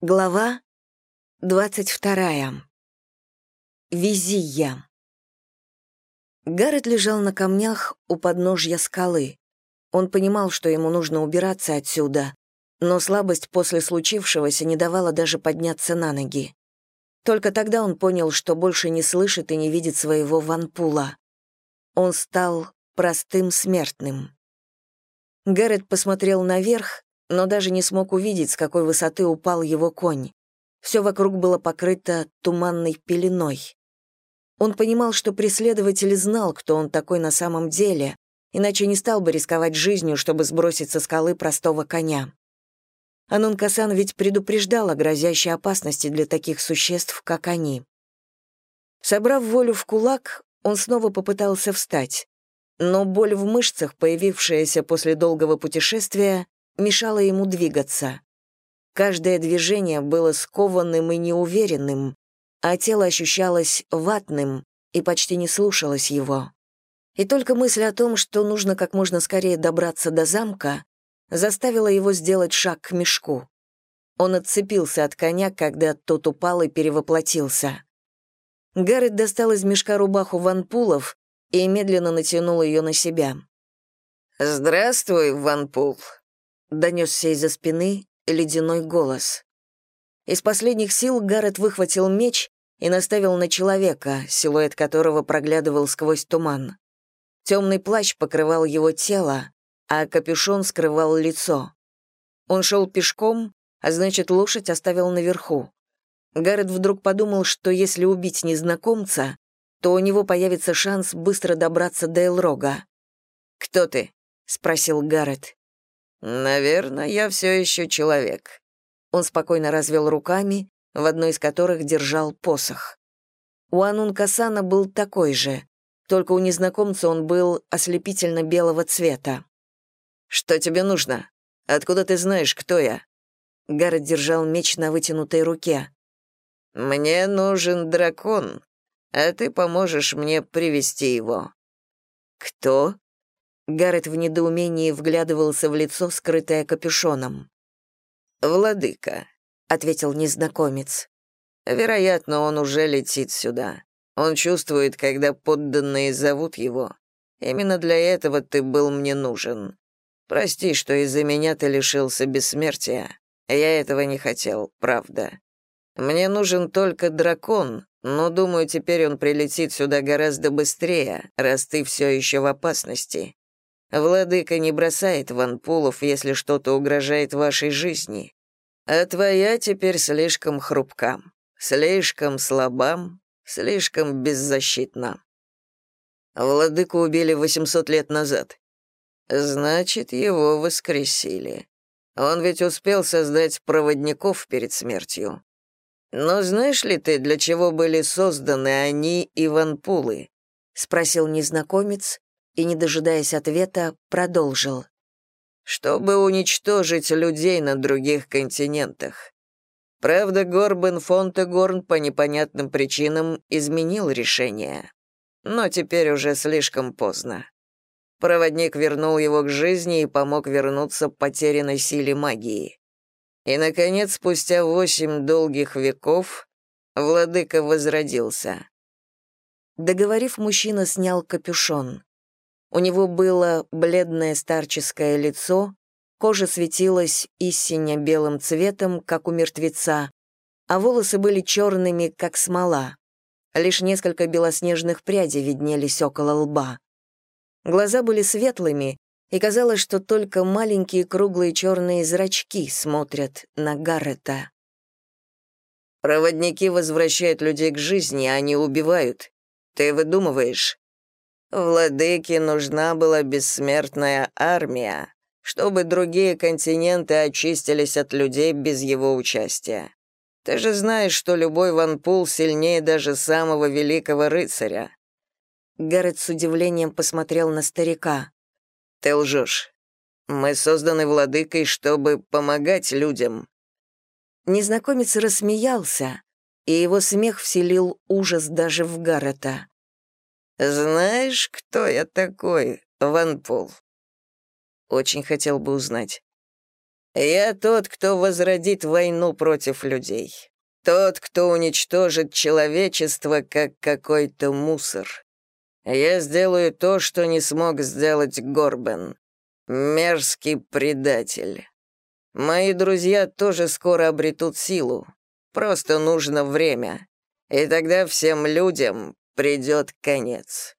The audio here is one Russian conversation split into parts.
Глава 22. Визия. Гаррет лежал на камнях у подножья скалы. Он понимал, что ему нужно убираться отсюда, но слабость после случившегося не давала даже подняться на ноги. Только тогда он понял, что больше не слышит и не видит своего ванпула. Он стал простым смертным. Гаррет посмотрел наверх но даже не смог увидеть, с какой высоты упал его конь. Все вокруг было покрыто туманной пеленой. Он понимал, что преследователь знал, кто он такой на самом деле, иначе не стал бы рисковать жизнью, чтобы сбросить со скалы простого коня. Анун Касан ведь предупреждал о грозящей опасности для таких существ, как они. Собрав волю в кулак, он снова попытался встать. Но боль в мышцах, появившаяся после долгого путешествия, мешало ему двигаться. Каждое движение было скованным и неуверенным, а тело ощущалось ватным и почти не слушалось его. И только мысль о том, что нужно как можно скорее добраться до замка, заставила его сделать шаг к мешку. Он отцепился от коня, когда тот упал и перевоплотился. Гаррет достал из мешка рубаху ванпулов и медленно натянул ее на себя. «Здравствуй, ванпул», — донесся из-за спины ледяной голос. Из последних сил Гаррет выхватил меч и наставил на человека, силуэт которого проглядывал сквозь туман. Темный плащ покрывал его тело, а капюшон скрывал лицо. Он шел пешком, а значит, лошадь оставил наверху. Гаррет вдруг подумал, что если убить незнакомца, то у него появится шанс быстро добраться до Элрога. «Кто ты?» — спросил Гаррет. «Наверное, я все еще человек». Он спокойно развел руками, в одной из которых держал посох. У Анун Касана был такой же, только у незнакомца он был ослепительно белого цвета. «Что тебе нужно? Откуда ты знаешь, кто я?» Гаррет держал меч на вытянутой руке. «Мне нужен дракон, а ты поможешь мне привести его». «Кто?» Гаррет в недоумении вглядывался в лицо, скрытое капюшоном. «Владыка», — ответил незнакомец. «Вероятно, он уже летит сюда. Он чувствует, когда подданные зовут его. Именно для этого ты был мне нужен. Прости, что из-за меня ты лишился бессмертия. Я этого не хотел, правда. Мне нужен только дракон, но, думаю, теперь он прилетит сюда гораздо быстрее, раз ты все еще в опасности. Владыка не бросает ванпулов, если что-то угрожает вашей жизни. А твоя теперь слишком хрупка, слишком слаба, слишком беззащитна. Владыку убили 800 лет назад. Значит, его воскресили. Он ведь успел создать проводников перед смертью. Но знаешь ли ты, для чего были созданы они и ванпулы? спросил незнакомец, и, не дожидаясь ответа, продолжил. «Чтобы уничтожить людей на других континентах. Правда, Горбен Фонтегорн по непонятным причинам изменил решение. Но теперь уже слишком поздно. Проводник вернул его к жизни и помог вернуться потерянной силе магии. И, наконец, спустя восемь долгих веков, владыка возродился. Договорив, мужчина снял капюшон. У него было бледное старческое лицо, кожа светилась истинно белым цветом, как у мертвеца, а волосы были черными, как смола. Лишь несколько белоснежных прядей виднелись около лба. Глаза были светлыми, и казалось, что только маленькие круглые черные зрачки смотрят на Гаррета. «Проводники возвращают людей к жизни, а они убивают. Ты выдумываешь?» Владыке нужна была бессмертная армия, чтобы другие континенты очистились от людей без его участия. Ты же знаешь, что любой ванпул сильнее даже самого великого рыцаря». Гаррет с удивлением посмотрел на старика. «Ты лжешь. Мы созданы владыкой, чтобы помогать людям». Незнакомец рассмеялся, и его смех вселил ужас даже в Гаррета. «Знаешь, кто я такой, Ван Пол?» Очень хотел бы узнать. Я тот, кто возродит войну против людей. Тот, кто уничтожит человечество, как какой-то мусор. Я сделаю то, что не смог сделать Горбен. Мерзкий предатель. Мои друзья тоже скоро обретут силу. Просто нужно время. И тогда всем людям придет конец.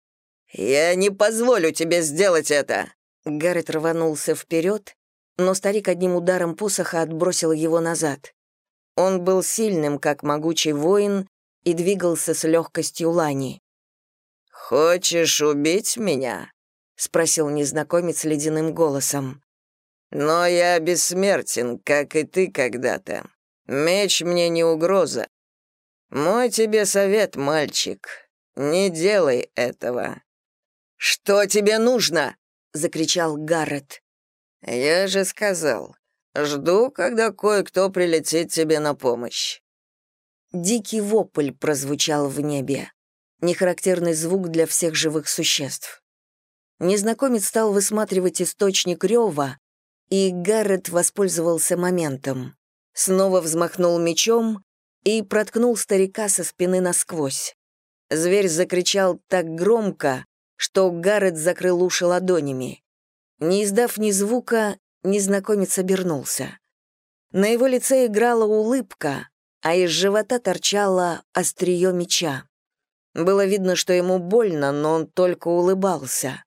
Я не позволю тебе сделать это!» Гаррет рванулся вперед, но старик одним ударом посоха отбросил его назад. Он был сильным, как могучий воин, и двигался с легкостью лани. «Хочешь убить меня?» — спросил незнакомец ледяным голосом. «Но я бессмертен, как и ты когда-то. Меч мне не угроза. Мой тебе совет, мальчик, не делай этого». «Что тебе нужно?» — закричал Гаррет. «Я же сказал, жду, когда кое-кто прилетит тебе на помощь». Дикий вопль прозвучал в небе. Нехарактерный звук для всех живых существ. Незнакомец стал высматривать источник рева, и Гаррет воспользовался моментом. Снова взмахнул мечом и проткнул старика со спины насквозь. Зверь закричал так громко, что Гаррет закрыл уши ладонями. Не издав ни звука, незнакомец обернулся. На его лице играла улыбка, а из живота торчало острие меча. Было видно, что ему больно, но он только улыбался.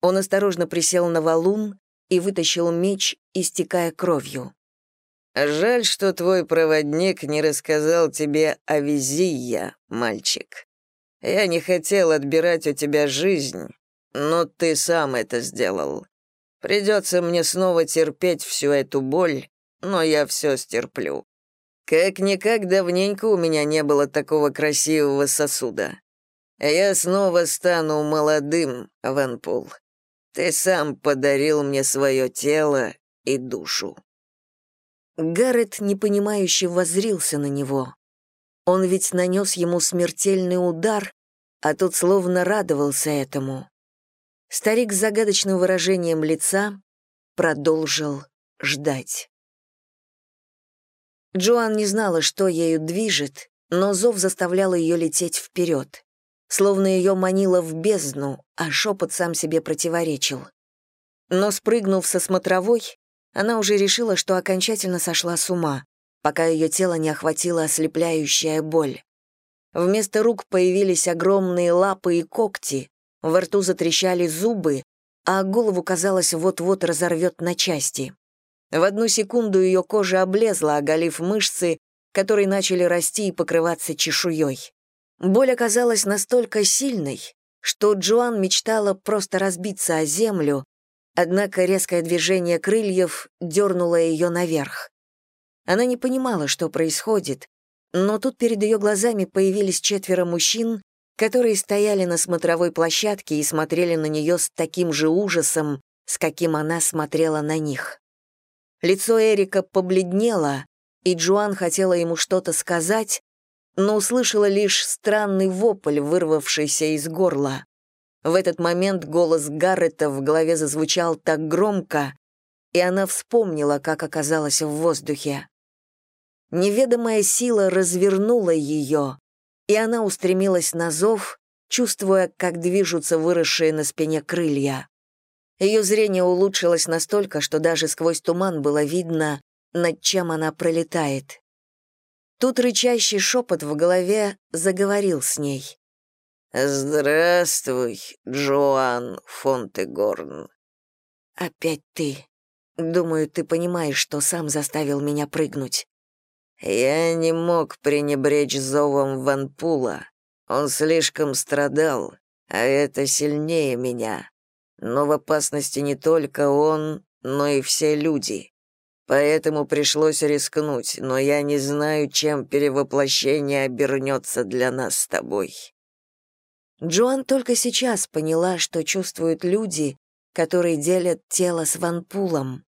Он осторожно присел на валун и вытащил меч, истекая кровью. «Жаль, что твой проводник не рассказал тебе о Визия, мальчик. Я не хотел отбирать у тебя жизнь, но ты сам это сделал. Придется мне снова терпеть всю эту боль, но я все стерплю. Как-никак давненько у меня не было такого красивого сосуда. Я снова стану молодым, Ванпул. Ты сам подарил мне свое тело и душу». Гаррет непонимающе воззрился на него. Он ведь нанес ему смертельный удар, а тот словно радовался этому. Старик с загадочным выражением лица продолжил ждать. Джоан не знала, что ею движет, но зов заставлял ее лететь вперед словно ее манило в бездну, а шепот сам себе противоречил. Но спрыгнув со смотровой, она уже решила, что окончательно сошла с ума, пока ее тело не охватила ослепляющая боль. Вместо рук появились огромные лапы и когти, во рту затрещали зубы, а голову, казалось, вот-вот разорвет на части. В одну секунду ее кожа облезла, оголив мышцы, которые начали расти и покрываться чешуей. Боль оказалась настолько сильной, что Джоан мечтала просто разбиться о землю, однако резкое движение крыльев дернуло ее наверх. Она не понимала, что происходит, но тут перед ее глазами появились четверо мужчин, которые стояли на смотровой площадке и смотрели на нее с таким же ужасом, с каким она смотрела на них. Лицо Эрика побледнело, и Джоан хотела ему что-то сказать, но услышала лишь странный вопль, вырвавшийся из горла. В этот момент голос Гаррета в голове зазвучал так громко, и она вспомнила, как оказалась в воздухе. Неведомая сила развернула ее, и она устремилась на зов, чувствуя, как движутся выросшие на спине крылья. Ее зрение улучшилось настолько, что даже сквозь туман было видно, над чем она пролетает. Тут рычащий шепот в голове заговорил с ней. «Здравствуй, Джоан Фонтегорн». «Опять ты. Думаю, ты понимаешь, что сам заставил меня прыгнуть». «Я не мог пренебречь зовом Ванпула. Он слишком страдал, а это сильнее меня. Но в опасности не только он, но и все люди. Поэтому пришлось рискнуть, но я не знаю, чем перевоплощение обернется для нас с тобой». Джоан только сейчас поняла, что чувствуют люди, которые делят тело с ванпулом.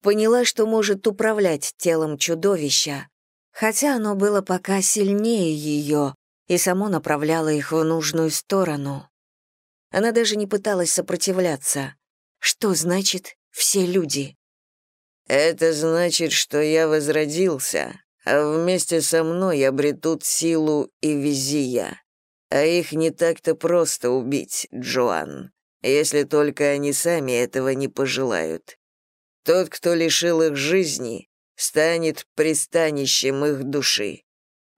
Поняла, что может управлять телом чудовища, хотя оно было пока сильнее ее и само направляло их в нужную сторону. Она даже не пыталась сопротивляться. Что значит «все люди»? Это значит, что я возродился, а вместе со мной обретут силу и визия. А их не так-то просто убить, Джоан, если только они сами этого не пожелают. Тот, кто лишил их жизни, станет пристанищем их души.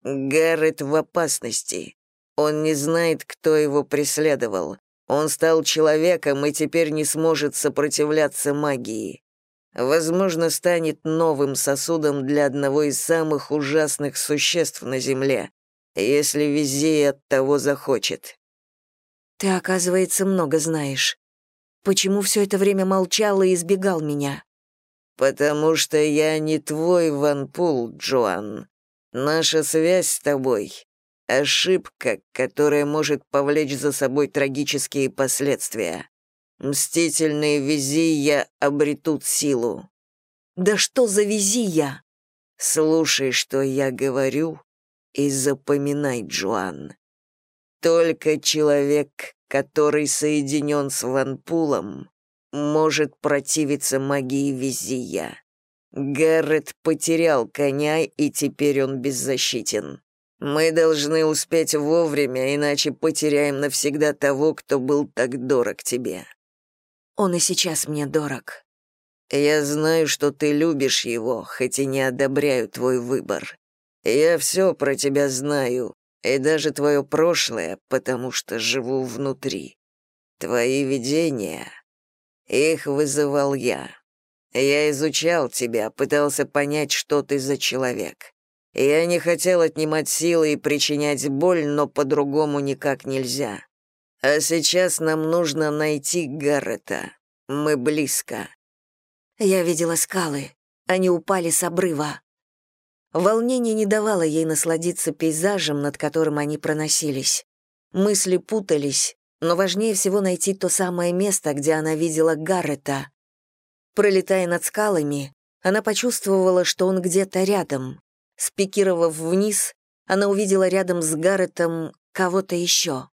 Гаррет в опасности. Он не знает, кто его преследовал. Он стал человеком и теперь не сможет сопротивляться магии возможно, станет новым сосудом для одного из самых ужасных существ на Земле, если Визей от того захочет. Ты, оказывается, много знаешь. Почему все это время молчал и избегал меня? Потому что я не твой ванпул, Джоан. Наша связь с тобой — ошибка, которая может повлечь за собой трагические последствия. Мстительные визия обретут силу. Да что за визия? Слушай, что я говорю, и запоминай, Джоан. Только человек, который соединен с Ванпулом, может противиться магии визия. Гаррет потерял коня, и теперь он беззащитен. Мы должны успеть вовремя, иначе потеряем навсегда того, кто был так дорог тебе. Он и сейчас мне дорог. Я знаю, что ты любишь его, хоть и не одобряю твой выбор. Я все про тебя знаю, и даже твое прошлое, потому что живу внутри. Твои видения, их вызывал я. Я изучал тебя, пытался понять, что ты за человек. Я не хотел отнимать силы и причинять боль, но по-другому никак нельзя. А сейчас нам нужно найти Гаррета. Мы близко. Я видела скалы. Они упали с обрыва. Волнение не давало ей насладиться пейзажем, над которым они проносились. Мысли путались, но важнее всего найти то самое место, где она видела Гаррета. Пролетая над скалами, она почувствовала, что он где-то рядом. Спикировав вниз, она увидела рядом с Гарретом кого-то еще.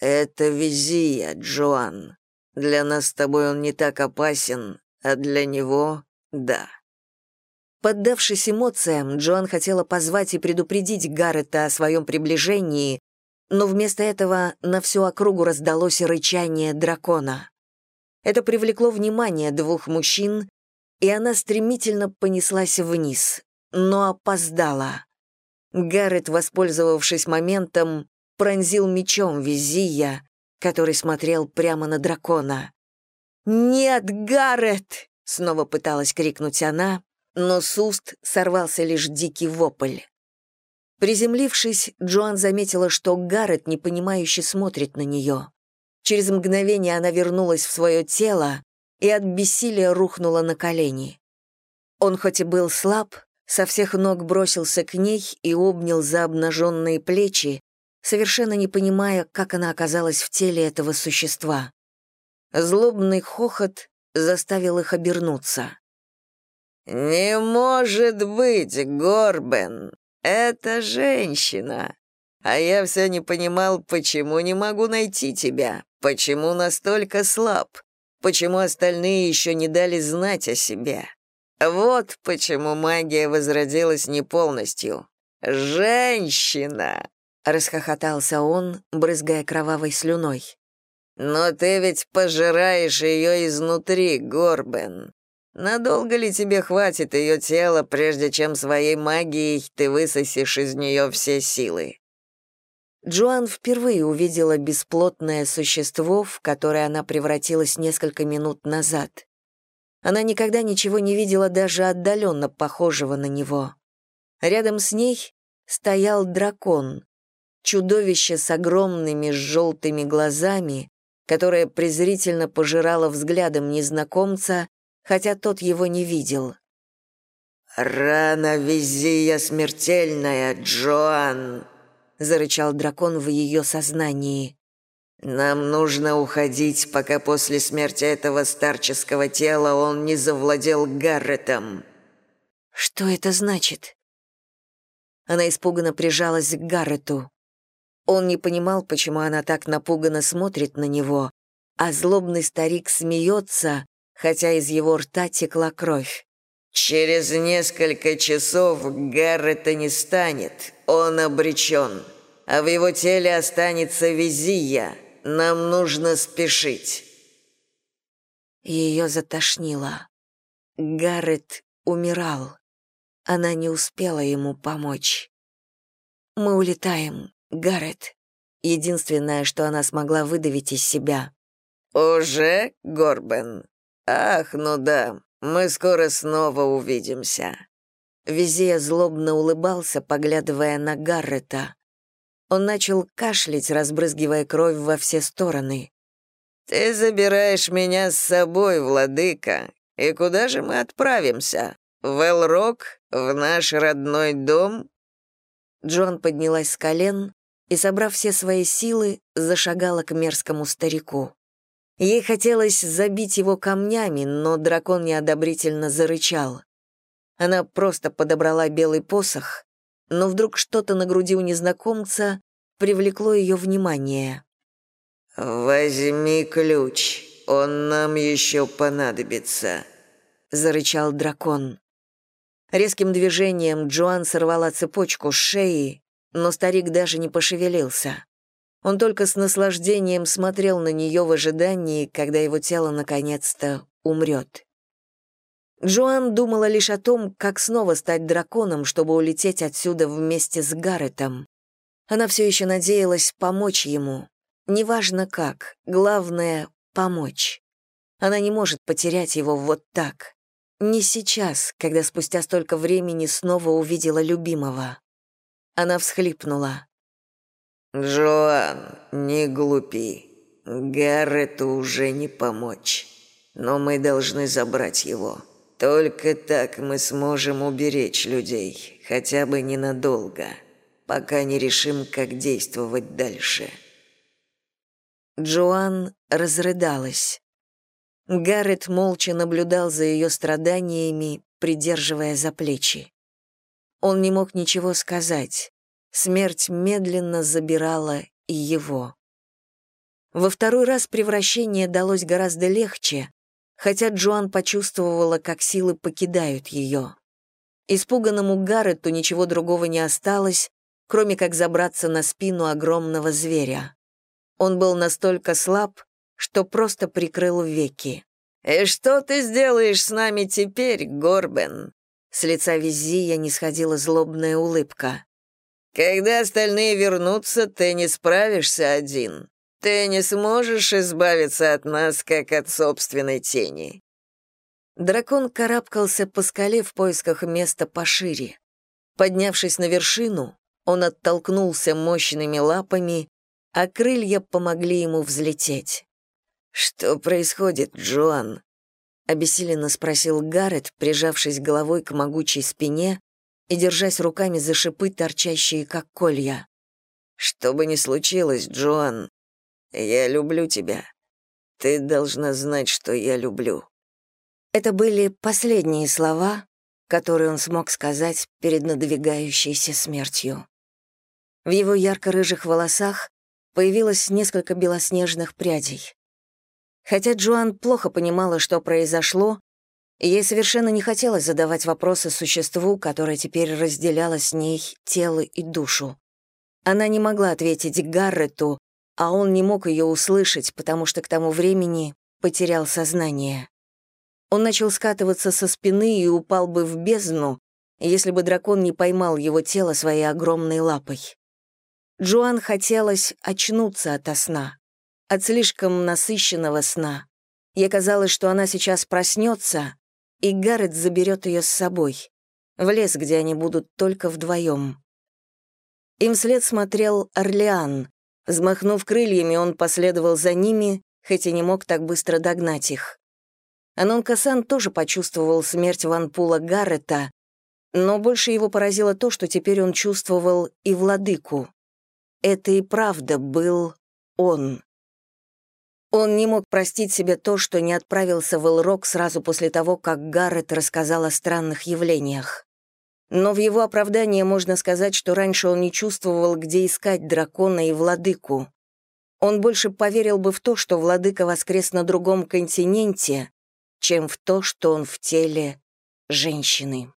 «Это Визия, Джоан. Для нас с тобой он не так опасен, а для него — да». Поддавшись эмоциям, Джоан хотела позвать и предупредить Гаррета о своем приближении, но вместо этого на всю округу раздалось рычание дракона. Это привлекло внимание двух мужчин, и она стремительно понеслась вниз, но опоздала. Гаррет, воспользовавшись моментом, пронзил мечом Визия, который смотрел прямо на дракона. «Нет, Гаррет!» — снова пыталась крикнуть она, но с уст сорвался лишь дикий вопль. Приземлившись, Джоан заметила, что Гаррет непонимающе смотрит на нее. Через мгновение она вернулась в свое тело и от бессилия рухнула на колени. Он хоть и был слаб, со всех ног бросился к ней и обнял за обнаженные плечи, совершенно не понимая, как она оказалась в теле этого существа. Злобный хохот заставил их обернуться. «Не может быть, Горбен! Это женщина! А я все не понимал, почему не могу найти тебя, почему настолько слаб, почему остальные еще не дали знать о себе. Вот почему магия возродилась не полностью. Женщина!» Расхохотался он, брызгая кровавой слюной. «Но ты ведь пожираешь ее изнутри, Горбен. Надолго ли тебе хватит ее тела, прежде чем своей магией ты высосешь из нее все силы?» Джоан впервые увидела бесплотное существо, в которое она превратилась несколько минут назад. Она никогда ничего не видела даже отдаленно похожего на него. Рядом с ней стоял дракон, чудовище с огромными желтыми глазами, которое презрительно пожирало взглядом незнакомца, хотя тот его не видел. «Рана визия смертельная, Джоан!» — зарычал дракон в ее сознании. «Нам нужно уходить, пока после смерти этого старческого тела он не завладел Гарретом». «Что это значит?» Она испуганно прижалась к Гаррету. Он не понимал, почему она так напуганно смотрит на него, а злобный старик смеется, хотя из его рта текла кровь. Через несколько часов Гаррета не станет, он обречен, а в его теле останется Визия. Нам нужно спешить». Ее затошнило. Гаррет умирал. Она не успела ему помочь. «Мы улетаем, Гаррет», — единственное, что она смогла выдавить из себя. «Уже, Горбен? Ах, ну да, мы скоро снова увидимся». Визия злобно улыбался, поглядывая на Гаррета. Он начал кашлять, разбрызгивая кровь во все стороны. «Ты забираешь меня с собой, владыка. И куда же мы отправимся? В Элрок? В наш родной дом?» Джон поднялась с колен и, собрав все свои силы, зашагала к мерзкому старику. Ей хотелось забить его камнями, но дракон неодобрительно зарычал. Она просто подобрала белый посох, но вдруг что-то на груди у незнакомца привлекло ее внимание. «Возьми ключ, он нам еще понадобится», — зарычал дракон. Резким движением Джоан сорвала цепочку с шеи, но старик даже не пошевелился. Он только с наслаждением смотрел на нее в ожидании, когда его тело наконец-то умрет. Джоан думала лишь о том, как снова стать драконом, чтобы улететь отсюда вместе с Гарретом. Она все еще надеялась помочь ему. Неважно как, главное — помочь. Она не может потерять его вот так. Не сейчас, когда спустя столько времени снова увидела любимого. Она всхлипнула. «Джоан, не глупи. Гаррету уже не помочь. Но мы должны забрать его. Только так мы сможем уберечь людей, хотя бы ненадолго, пока не решим, как действовать дальше». Джоан разрыдалась. Гаррет молча наблюдал за ее страданиями, придерживая за плечи. Он не мог ничего сказать. Смерть медленно забирала и его. Во второй раз превращение далось гораздо легче, хотя Джоан почувствовала, как силы покидают ее. Испуганному Гаррету ничего другого не осталось, кроме как забраться на спину огромного зверя. Он был настолько слаб, что просто прикрыл веки. «И что ты сделаешь с нами теперь, Горбен?» С лица Визия не сходила злобная улыбка. Когда остальные вернутся, ты не справишься один. Ты не сможешь избавиться от нас, как от собственной тени». Дракон карабкался по скале в поисках места пошире. Поднявшись на вершину, он оттолкнулся мощными лапами, а крылья помогли ему взлететь. «Что происходит, Джоан?» — обессиленно спросил Гаррет, прижавшись головой к могучей спине и держась руками за шипы, торчащие как колья. «Что бы ни случилось, Джоан, я люблю тебя. Ты должна знать, что я люблю». Это были последние слова, которые он смог сказать перед надвигающейся смертью. В его ярко-рыжих волосах появилось несколько белоснежных прядей. Хотя Джоан плохо понимала, что произошло, Ей совершенно не хотелось задавать вопросы существу, которое теперь разделяло с ней тело и душу. Она не могла ответить Гаррету, а он не мог ее услышать, потому что к тому времени потерял сознание. Он начал скатываться со спины и упал бы в бездну, если бы дракон не поймал его тело своей огромной лапой. Джоан хотелось очнуться ото сна, от слишком насыщенного сна. Ей казалось, что она сейчас проснется, и Гаррет заберет ее с собой, в лес, где они будут только вдвоем. Им вслед смотрел Орлеан. Взмахнув крыльями, он последовал за ними, хоть и не мог так быстро догнать их. Анон Касан тоже почувствовал смерть Ванпула Гаррета, но больше его поразило то, что теперь он чувствовал и владыку. Это и правда был он. Он не мог простить себе то, что не отправился в Элрок сразу после того, как Гаррет рассказал о странных явлениях. Но в его оправдание можно сказать, что раньше он не чувствовал, где искать дракона и владыку. Он больше поверил бы в то, что владыка воскрес на другом континенте, чем в то, что он в теле женщины.